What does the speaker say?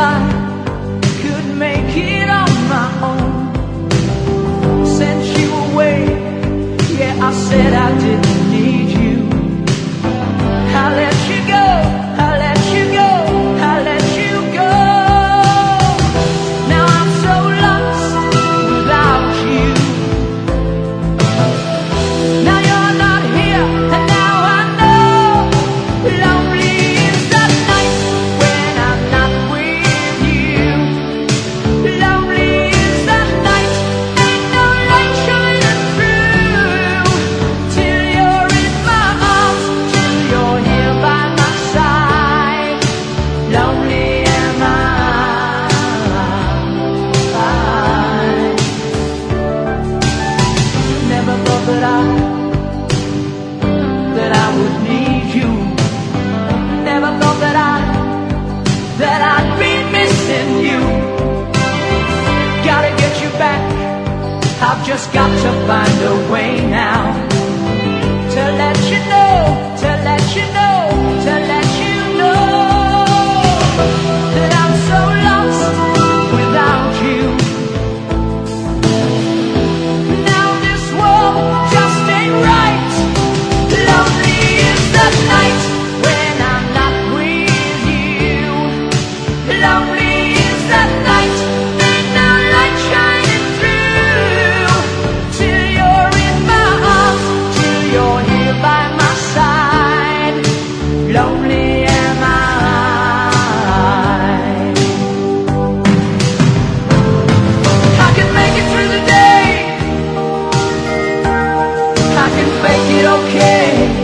I just got to find a way now. Hey.